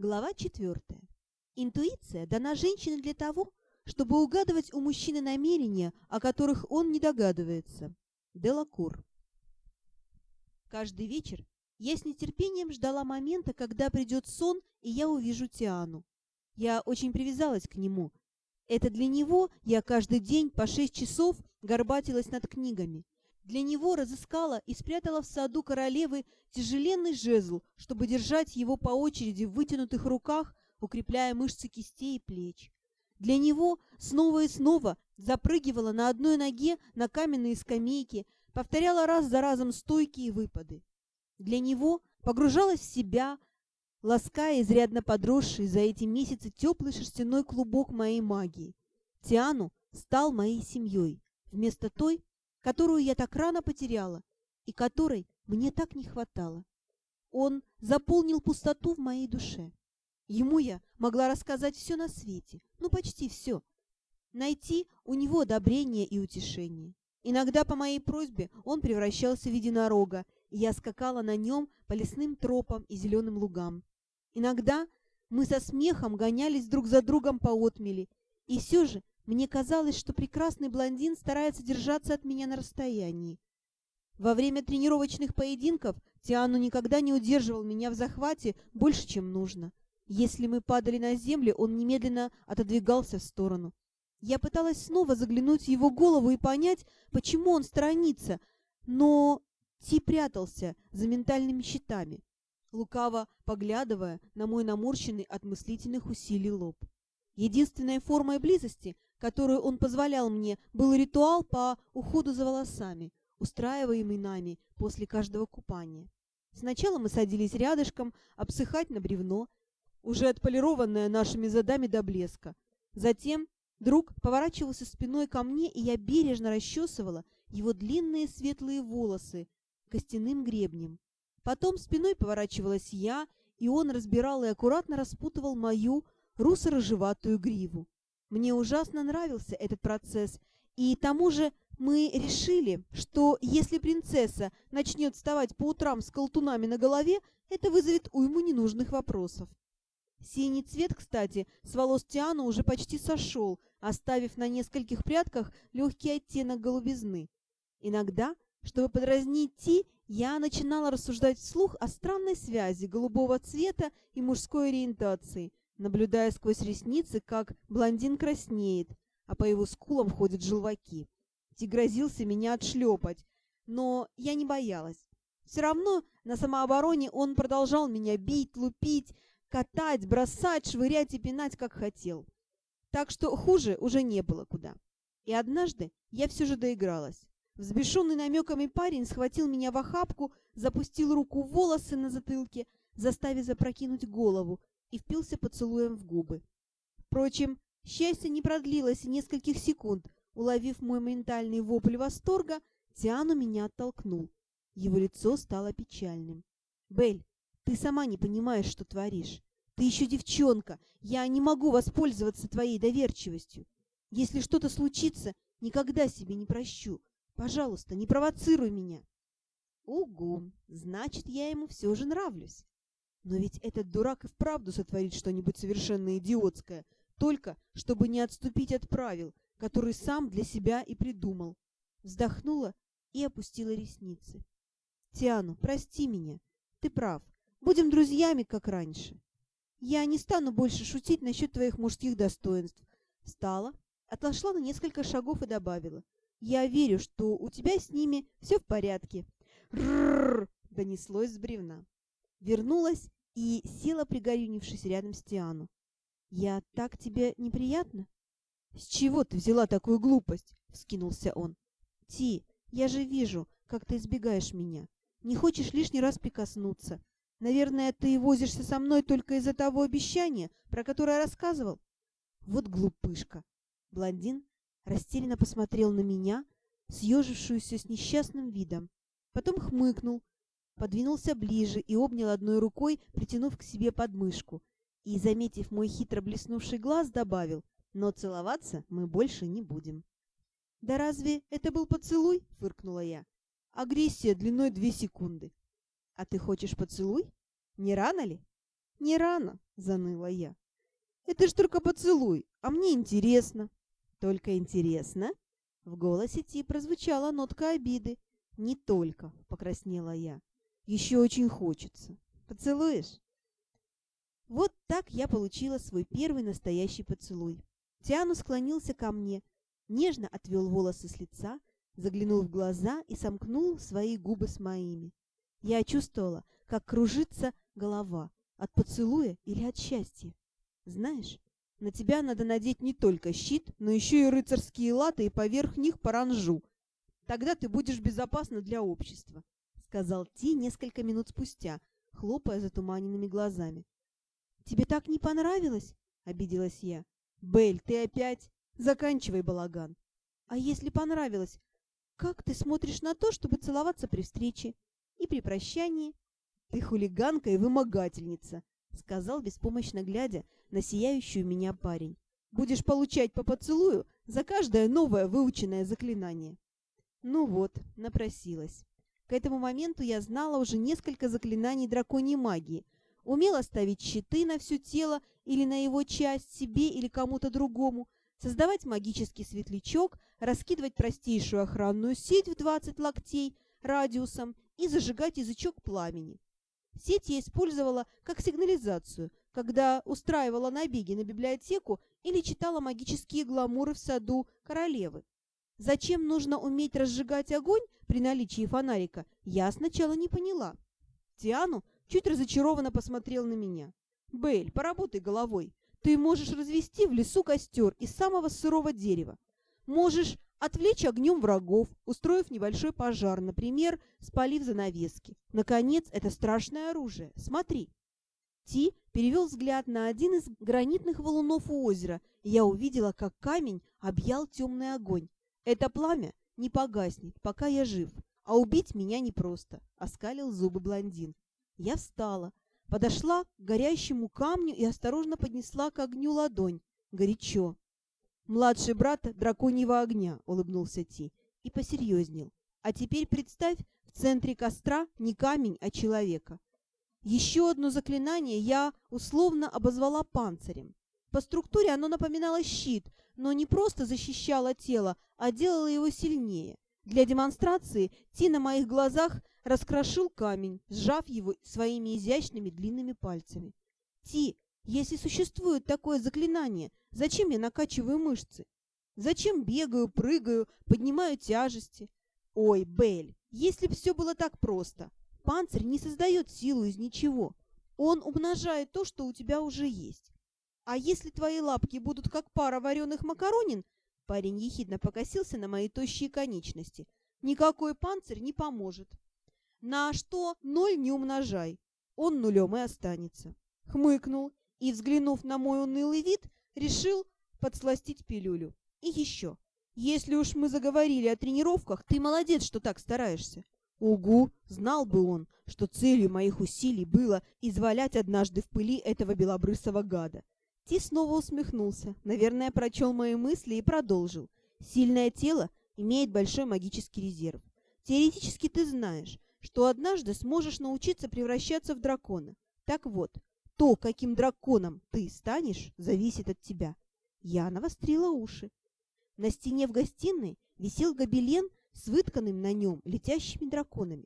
Глава 4. Интуиция дана женщине для того, чтобы угадывать у мужчины намерения, о которых он не догадывается. Делакур. Каждый вечер я с нетерпением ждала момента, когда придет сон, и я увижу Тиану. Я очень привязалась к нему. Это для него я каждый день по шесть часов горбатилась над книгами. Для него разыскала и спрятала в саду королевы тяжеленный жезл, чтобы держать его по очереди в вытянутых руках, укрепляя мышцы кистей и плеч. Для него снова и снова запрыгивала на одной ноге на каменные скамейки, повторяла раз за разом стойки и выпады. Для него погружалась в себя, лаская изрядно подросший за эти месяцы теплый шерстяной клубок моей магии. Тиану стал моей семьей, вместо той, которую я так рано потеряла и которой мне так не хватало. Он заполнил пустоту в моей душе. Ему я могла рассказать все на свете, ну почти все. Найти у него одобрение и утешение. Иногда по моей просьбе он превращался в единорога, и я скакала на нем по лесным тропам и зеленым лугам. Иногда мы со смехом гонялись друг за другом по отмели, и все же мне казалось, что прекрасный блондин старается держаться от меня на расстоянии. Во время тренировочных поединков Тиану никогда не удерживал меня в захвате больше, чем нужно. Если мы падали на землю, он немедленно отодвигался в сторону. Я пыталась снова заглянуть в его голову и понять, почему он сторонится, но Ти прятался за ментальными щитами, лукаво поглядывая на мой наморщенный от мыслительных усилий лоб. Единственной формой близости, которую он позволял мне, был ритуал по уходу за волосами, устраиваемый нами после каждого купания. Сначала мы садились рядышком обсыхать на бревно, уже отполированное нашими задами до блеска. Затем друг поворачивался спиной ко мне, и я бережно расчесывала его длинные светлые волосы костяным гребнем. Потом спиной поворачивалась я, и он разбирал и аккуратно распутывал мою русо-рыжеватую гриву. Мне ужасно нравился этот процесс, и тому же мы решили, что если принцесса начнет вставать по утрам с колтунами на голове, это вызовет уйму ненужных вопросов. Синий цвет, кстати, с волос Тиану уже почти сошел, оставив на нескольких прядках легкий оттенок голубизны. Иногда, чтобы подразнить Ти, я начинала рассуждать вслух о странной связи голубого цвета и мужской ориентации, наблюдая сквозь ресницы, как блондин краснеет, а по его скулам ходят желваки. Ти грозился меня отшлепать, но я не боялась. Все равно на самообороне он продолжал меня бить, лупить, катать, бросать, швырять и пинать, как хотел. Так что хуже уже не было куда. И однажды я все же доигралась. Взбешенный намеками парень схватил меня в охапку, запустил руку в волосы на затылке, заставив запрокинуть голову, и впился поцелуем в губы. Впрочем, счастье не продлилось и нескольких секунд. Уловив мой ментальный вопль восторга, Тиану меня оттолкнул. Его лицо стало печальным. «Белль, ты сама не понимаешь, что творишь. Ты еще девчонка. Я не могу воспользоваться твоей доверчивостью. Если что-то случится, никогда себе не прощу. Пожалуйста, не провоцируй меня». «Угу, значит, я ему все же нравлюсь. Но ведь этот дурак и вправду сотворит что-нибудь совершенно идиотское, только чтобы не отступить от правил, которые сам для себя и придумал. Вздохнула и опустила ресницы. «Тиану, прости меня. Ты прав. Будем друзьями, как раньше. Я не стану больше шутить насчет твоих мужских достоинств». Встала, отошла на несколько шагов и добавила. «Я верю, что у тебя с ними все в порядке». «Ррррр!» — донеслось с бревна. Вернулась и села, пригорюнившись рядом с Тиану. «Я так тебе неприятно?» «С чего ты взяла такую глупость?» — вскинулся он. «Ти, я же вижу, как ты избегаешь меня. Не хочешь лишний раз прикоснуться. Наверное, ты возишься со мной только из-за того обещания, про которое рассказывал?» «Вот глупышка!» Блондин растерянно посмотрел на меня, съежившуюся с несчастным видом. Потом хмыкнул, подвинулся ближе и обнял одной рукой, притянув к себе подмышку. И, заметив мой хитро блеснувший глаз, добавил, «Но целоваться мы больше не будем». «Да разве это был поцелуй?» — фыркнула я. «Агрессия длиной две секунды». «А ты хочешь поцелуй? Не рано ли?» «Не рано», — заныла я. «Это ж только поцелуй, а мне интересно». «Только интересно?» В голосе Ти прозвучала нотка обиды. «Не только», — покраснела я. «Еще очень хочется. Поцелуешь?» Вот так я получила свой первый настоящий поцелуй. Тиану склонился ко мне, нежно отвел волосы с лица, заглянул в глаза и сомкнул свои губы с моими. Я чувствовала, как кружится голова, от поцелуя или от счастья. Знаешь, на тебя надо надеть не только щит, но еще и рыцарские латы и поверх них паранжу. Тогда ты будешь безопасна для общества, — сказал Ти несколько минут спустя, хлопая затуманенными глазами. — Тебе так не понравилось? — обиделась я. — Бель, ты опять? Заканчивай балаган. А если понравилось, как ты смотришь на то, чтобы целоваться при встрече и при прощании? Ты хулиганка и вымогательница, — сказал, беспомощно глядя на сияющую меня парень. «Будешь получать по поцелую за каждое новое выученное заклинание». Ну вот, напросилась. К этому моменту я знала уже несколько заклинаний драконьей магии, умела ставить щиты на все тело или на его часть, себе или кому-то другому, создавать магический светлячок, раскидывать простейшую охранную сеть в 20 локтей радиусом и зажигать язычок пламени. Сеть я использовала как сигнализацию, когда устраивала набеги на библиотеку или читала магические гламуры в саду королевы. Зачем нужно уметь разжигать огонь при наличии фонарика, я сначала не поняла. Тиану чуть разочарованно посмотрел на меня. «Белль, поработай головой. Ты можешь развести в лесу костер из самого сырого дерева. Можешь отвлечь огнем врагов, устроив небольшой пожар, например, спалив занавески. Наконец, это страшное оружие. Смотри. Ти перевел взгляд на один из гранитных валунов у озера, и я увидела, как камень объял темный огонь. Это пламя не погаснет, пока я жив, а убить меня непросто, — оскалил зубы блондин. Я встала, подошла к горящему камню и осторожно поднесла к огню ладонь. Горячо. «Младший брат драконьего огня», — улыбнулся Ти и посерьезнел. «А теперь представь, в центре костра не камень, а человека. Еще одно заклинание я условно обозвала панцирем. По структуре оно напоминало щит, но не просто защищало тело, а делало его сильнее. Для демонстрации Ти на моих глазах раскрошил камень, сжав его своими изящными длинными пальцами. «Ти, если существует такое заклинание, зачем я накачиваю мышцы? Зачем бегаю, прыгаю, поднимаю тяжести? Ой, Бель, если б все было так просто. Панцирь не создает силу из ничего. Он умножает то, что у тебя уже есть. А если твои лапки будут как пара вареных макаронин, парень ехидно покосился на мои тощие конечности, никакой панцирь не поможет. На что ноль не умножай, он нулем и останется. Хмыкнул и, взглянув на мой унылый вид, решил подсластить пилюлю. И еще. Если уж мы заговорили о тренировках, ты молодец, что так стараешься. Угу, знал бы он, что целью моих усилий было извалять однажды в пыли этого белобрысого гада. Ти снова усмехнулся, наверное, прочел мои мысли и продолжил. Сильное тело имеет большой магический резерв. Теоретически ты знаешь, что однажды сможешь научиться превращаться в дракона. Так вот, то, каким драконом ты станешь, зависит от тебя. Я навострила уши. На стене в гостиной висел гобелен с вытканным на нем летящими драконами.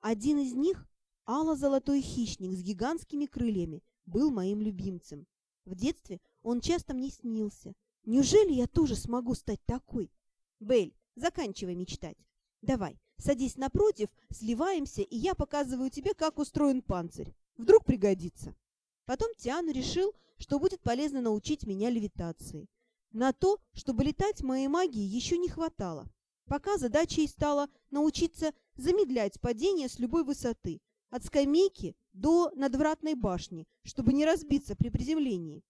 Один из них, ало-золотой хищник с гигантскими крыльями, был моим любимцем. В детстве он часто мне снился. Неужели я тоже смогу стать такой? Бель, заканчивай мечтать. Давай, садись напротив, сливаемся, и я показываю тебе, как устроен панцирь. Вдруг пригодится. Потом Тиану решил, что будет полезно научить меня левитации. На то, чтобы летать, моей магии еще не хватало. Пока задачей стала научиться замедлять падение с любой высоты, от скамейки до надвратной башни, чтобы не разбиться при приземлении.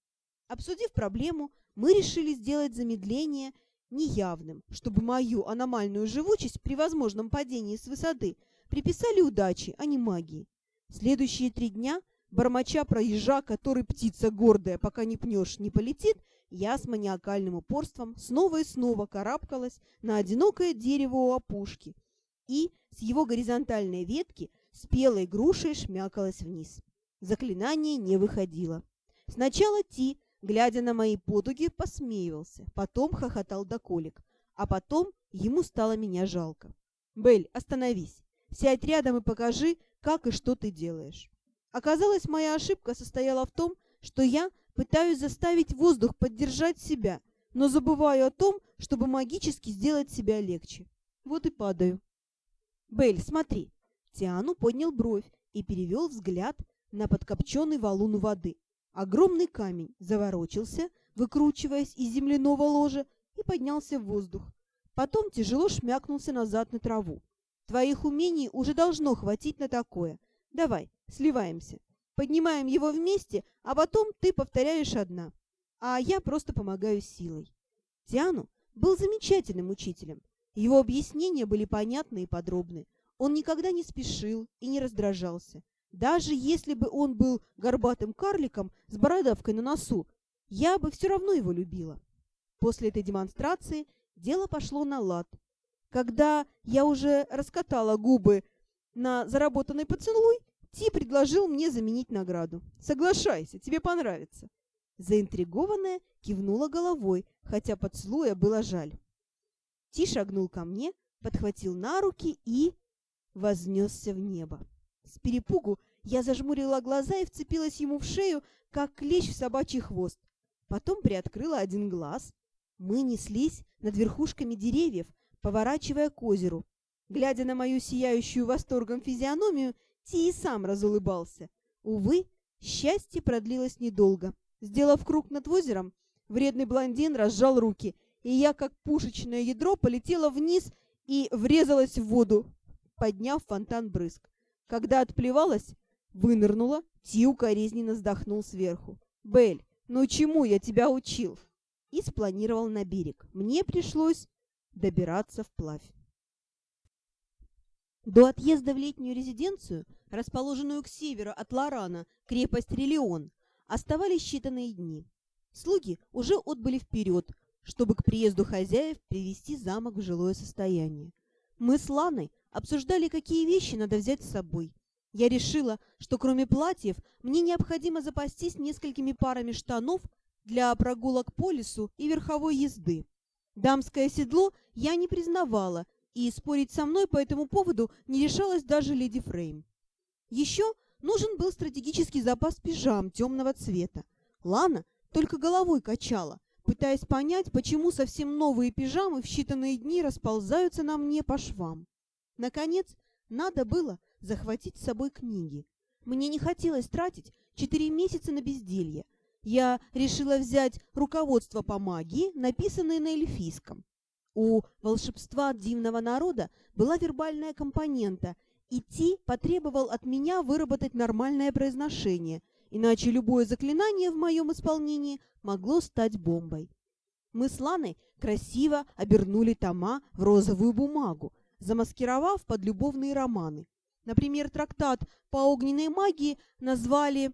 Обсудив проблему, мы решили сделать замедление неявным, чтобы мою аномальную живучесть при возможном падении с высоты приписали удаче, а не магии. Следующие три дня Бормоча про ежа, который птица гордая, пока не пнешь, не полетит, я с маниакальным упорством снова и снова карабкалась на одинокое дерево у опушки и с его горизонтальной ветки спелой грушей шмякалась вниз. Заклинание не выходило. Сначала Ти, глядя на мои потуги, посмеивался, потом хохотал до колик, а потом ему стало меня жалко. «Белль, остановись, сядь рядом и покажи, как и что ты делаешь». Оказалось, моя ошибка состояла в том, что я пытаюсь заставить воздух поддержать себя, но забываю о том, чтобы магически сделать себя легче. Вот и падаю. «Белль, смотри!» Тиану поднял бровь и перевел взгляд на подкопченный валун воды. Огромный камень заворочился, выкручиваясь из земляного ложа, и поднялся в воздух. Потом тяжело шмякнулся назад на траву. Твоих умений уже должно хватить на такое. Давай, сливаемся. Поднимаем его вместе, а потом ты повторяешь одна. А я просто помогаю силой. Тиану был замечательным учителем. Его объяснения были понятны и подробны. Он никогда не спешил и не раздражался. Даже если бы он был горбатым карликом с бородавкой на носу, я бы все равно его любила. После этой демонстрации дело пошло на лад. Когда я уже раскатала губы на заработанный поцелуй, Ти предложил мне заменить награду. «Соглашайся, тебе понравится». Заинтригованная кивнула головой, хотя поцелуя было жаль. Ти шагнул ко мне, подхватил на руки и вознесся в небо. С перепугу я зажмурила глаза и вцепилась ему в шею, как клещ в собачий хвост. Потом приоткрыла один глаз. Мы неслись над верхушками деревьев, поворачивая к озеру. Глядя на мою сияющую восторгом физиономию, Ти и сам разулыбался. Увы, счастье продлилось недолго. Сделав круг над озером, вредный блондин разжал руки, и я, как пушечное ядро, полетела вниз и врезалась в воду, подняв фонтан брызг. Когда отплевалась, вынырнула, Ти укоризненно вздохнул сверху. «Белль, ну чему я тебя учил?» И спланировал на берег. Мне пришлось добираться вплавь. До отъезда в летнюю резиденцию, расположенную к северу от Лорана, крепость Релион, оставались считанные дни. Слуги уже отбыли вперед, чтобы к приезду хозяев привести замок в жилое состояние. Мы с Ланой обсуждали, какие вещи надо взять с собой. Я решила, что кроме платьев мне необходимо запастись несколькими парами штанов для прогулок по лесу и верховой езды. Дамское седло я не признавала, и спорить со мной по этому поводу не решалась даже леди Фрейм. Еще нужен был стратегический запас пижам темного цвета. Лана только головой качала, пытаясь понять, почему совсем новые пижамы в считанные дни расползаются на мне по швам. Наконец, надо было захватить с собой книги. Мне не хотелось тратить четыре месяца на безделье. Я решила взять руководство по магии, написанное на эльфийском. У волшебства дивного народа была вербальная компонента, и Ти потребовал от меня выработать нормальное произношение, иначе любое заклинание в моем исполнении могло стать бомбой. Мы с Ланой красиво обернули тома в розовую бумагу, замаскировав под любовные романы. Например, трактат по огненной магии назвали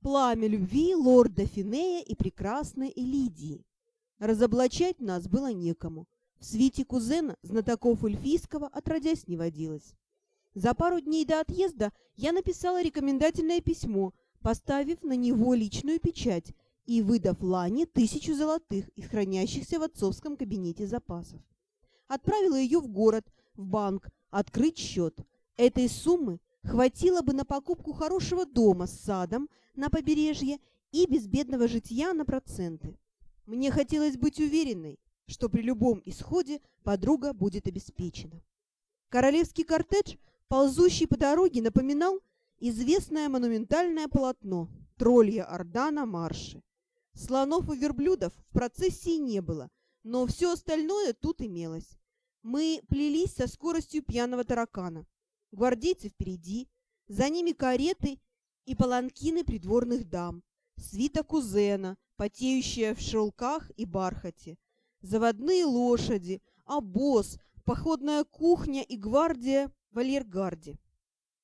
«Пламя любви лорда Финея и прекрасной Элидии». Разоблачать нас было некому. В свите кузена знатоков эльфийского отродясь не водилось. За пару дней до отъезда я написала рекомендательное письмо, поставив на него личную печать и выдав Лане тысячу золотых из хранящихся в отцовском кабинете запасов. Отправила ее в город, в банк, открыть счет. Этой суммы хватило бы на покупку хорошего дома с садом на побережье и безбедного житья на проценты. Мне хотелось быть уверенной, что при любом исходе подруга будет обеспечена. Королевский кортедж, ползущий по дороге, напоминал известное монументальное полотно «Троллья Орда на марше». Слонов и верблюдов в процессии не было, но все остальное тут имелось. Мы плелись со скоростью пьяного таракана. Гвардейцы впереди, за ними кареты и паланкины придворных дам, свита кузена, потеющая в шелках и бархате, заводные лошади, обоз, походная кухня и гвардия в Альергарде.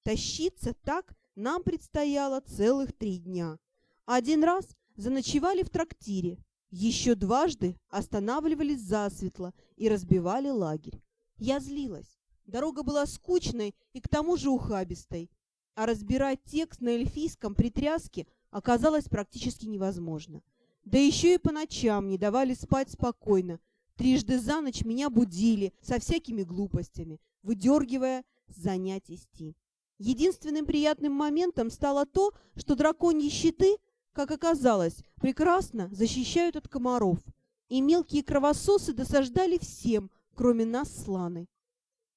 Тащиться так нам предстояло целых три дня. Один раз заночевали в трактире, еще дважды останавливались засветло и разбивали лагерь. Я злилась. Дорога была скучной и к тому же ухабистой. а разбирать текст на эльфийском при тряске оказалось практически невозможно. Да еще и по ночам не давали спать спокойно. Трижды за ночь меня будили со всякими глупостями, выдергивая занятий сти. Единственным приятным моментом стало то, что драконьи щиты, как оказалось, прекрасно защищают от комаров, и мелкие кровососы досаждали всем, кроме нас с Ланой.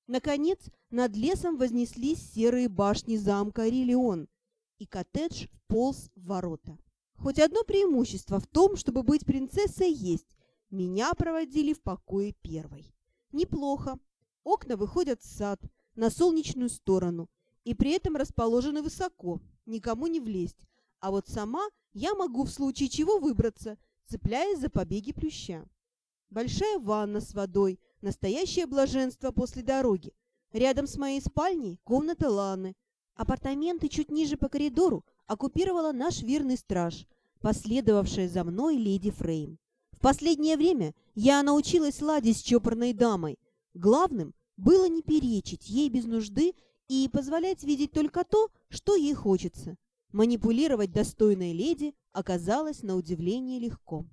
Наконец, над лесом вознеслись серые башни замка Рилион, и коттедж вполз в ворота. Хоть одно преимущество в том, чтобы быть принцессой, есть. Меня проводили в покое первой. Неплохо. Окна выходят в сад, на солнечную сторону, и при этом расположены высоко, никому не влезть. А вот сама я могу в случае чего выбраться, цепляясь за побеги плюща. Большая ванна с водой, настоящее блаженство после дороги. Рядом с моей спальней комната Ланы. Апартаменты чуть ниже по коридору оккупировала наш верный страж, последовавшая за мной леди Фрейм. В последнее время я научилась ладить с чопорной дамой. Главным было не перечить ей без нужды и позволять видеть только то, что ей хочется. Манипулировать достойной леди оказалось на удивление легко.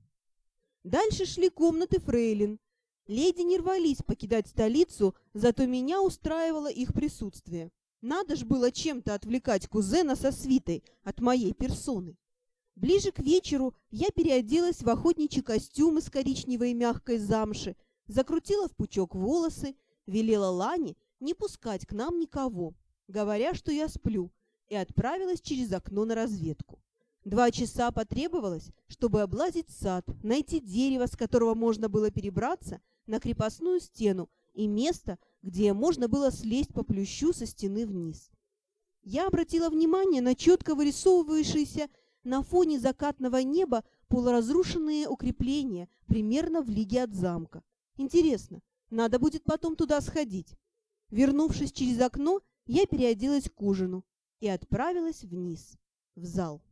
Дальше шли комнаты фрейлин. Леди не рвались покидать столицу, зато меня устраивало их присутствие. Надо ж было чем-то отвлекать кузена со свитой от моей персоны. Ближе к вечеру я переоделась в охотничий костюм из коричневой мягкой замши, закрутила в пучок волосы, велела Лане не пускать к нам никого, говоря, что я сплю, и отправилась через окно на разведку. Два часа потребовалось, чтобы облазить сад, найти дерево, с которого можно было перебраться на крепостную стену и место, где можно было слезть по плющу со стены вниз. Я обратила внимание на четко вырисовывающиеся на фоне закатного неба полуразрушенные укрепления примерно в лиге от замка. Интересно, надо будет потом туда сходить. Вернувшись через окно, я переоделась к ужину и отправилась вниз, в зал.